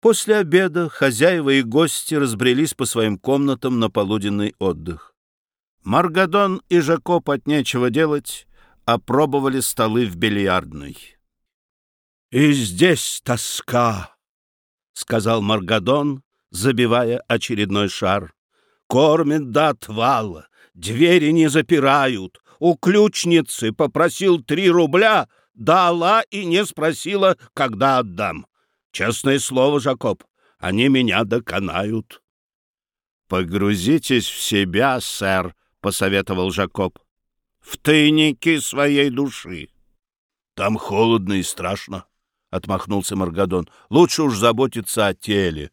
После обеда хозяева и гости разбрелись по своим комнатам на полуденный отдых. Маргадон и Жакоб от нечего делать опробовали столы в бильярдной. «И здесь тоска», — сказал Маргадон, забивая очередной шар. «Кормят до отвала, двери не запирают. У ключницы попросил три рубля, дала и не спросила, когда отдам. Честное слово, Жакоб, они меня доконают». «Погрузитесь в себя, сэр», — посоветовал Жакоб. «В тайники своей души». «Там холодно и страшно», — отмахнулся Маргадон. «Лучше уж заботиться о теле».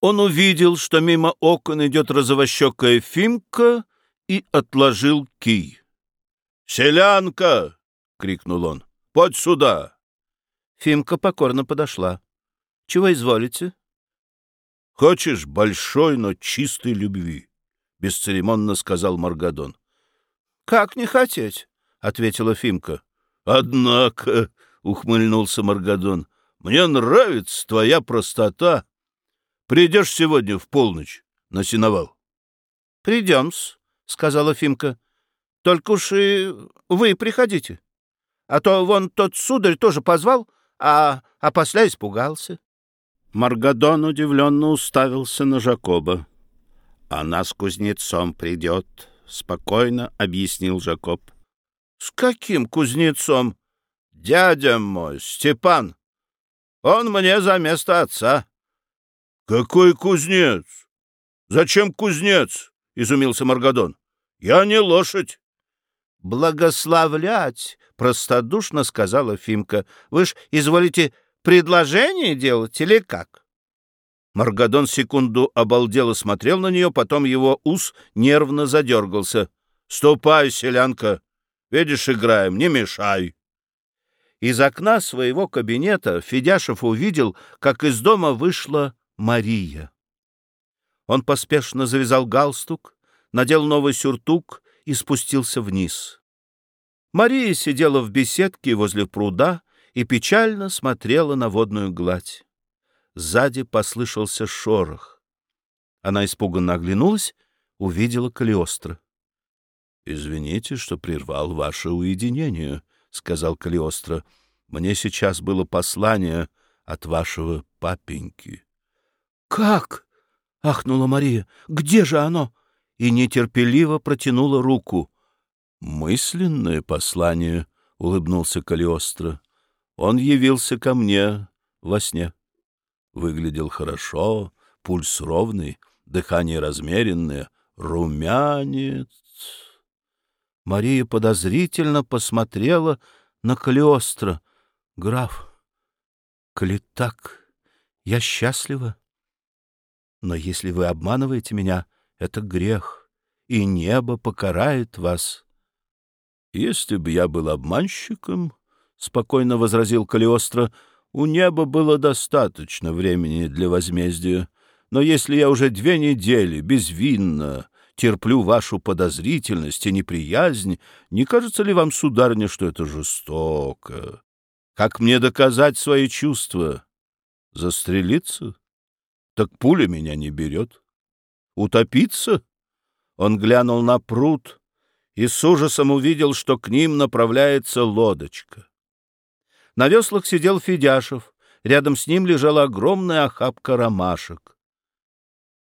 Он увидел, что мимо окон идет розовощекая Фимка, и отложил кий. «Селянка!» — крикнул он. «Подь сюда!» Фимка покорно подошла. Чего изволите? — Хочешь большой, но чистой любви? — бесцеремонно сказал Маргадон. — Как не хотеть? — ответила Фимка. — Однако, — ухмыльнулся Маргадон, — мне нравится твоя простота. Придешь сегодня в полночь на сеновал? — Придем-с, — сказала Фимка. — Только уж и вы приходите. А то вон тот сударь тоже позвал, а, а после испугался. Маргадон удивленно уставился на Жакоба. «Она с кузнецом придет», — спокойно объяснил Жакоб. «С каким кузнецом?» «Дядя мой, Степан. Он мне за место отца». «Какой кузнец? Зачем кузнец?» — изумился Маргадон. «Я не лошадь». «Благословлять!» — простодушно сказала Фимка. «Вы ж изволите предложение делать или как? Маргадон секунду обалдело смотрел на нее, потом его ус нервно задергался. — Ступай, селянка! Видишь, играем, не мешай! Из окна своего кабинета Федяшев увидел, как из дома вышла Мария. Он поспешно завязал галстук, надел новый сюртук и спустился вниз. Мария сидела в беседке возле пруда, и печально смотрела на водную гладь. Сзади послышался шорох. Она испуганно оглянулась, увидела Калиостро. — Извините, что прервал ваше уединение, — сказал Калиостро. — Мне сейчас было послание от вашего папеньки. — Как? — ахнула Мария. — Где же оно? И нетерпеливо протянула руку. — Мысленное послание, — улыбнулся Калиостро. Он явился ко мне во сне. Выглядел хорошо, пульс ровный, дыхание размеренное, румянец. Мария подозрительно посмотрела на Калиостро. — Граф, коли так, я счастлива. Но если вы обманываете меня, это грех, и небо покарает вас. — Если бы я был обманщиком, — спокойно возразил Калиостро, — у неба было достаточно времени для возмездия. Но если я уже две недели безвинно терплю вашу подозрительность и неприязнь, не кажется ли вам, сударыня, что это жестоко? Как мне доказать свои чувства? Застрелиться? Так пуля меня не берет. Утопиться? Он глянул на пруд и с ужасом увидел, что к ним направляется лодочка. На веслах сидел Федяшев. Рядом с ним лежала огромная охапка ромашек.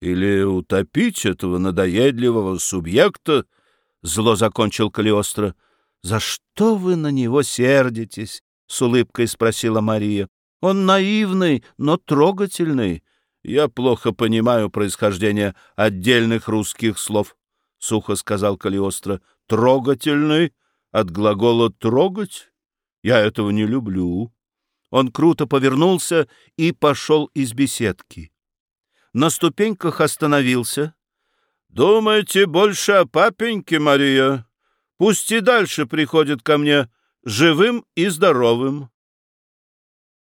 «Или утопить этого надоедливого субъекта?» — зло закончил Калиостро. «За что вы на него сердитесь?» — с улыбкой спросила Мария. «Он наивный, но трогательный. Я плохо понимаю происхождение отдельных русских слов», — сухо сказал Калиостро. «Трогательный от глагола «трогать»?» Я этого не люблю. Он круто повернулся и пошел из беседки. На ступеньках остановился. «Думайте больше о папеньке, Мария. Пусть и дальше приходит ко мне живым и здоровым».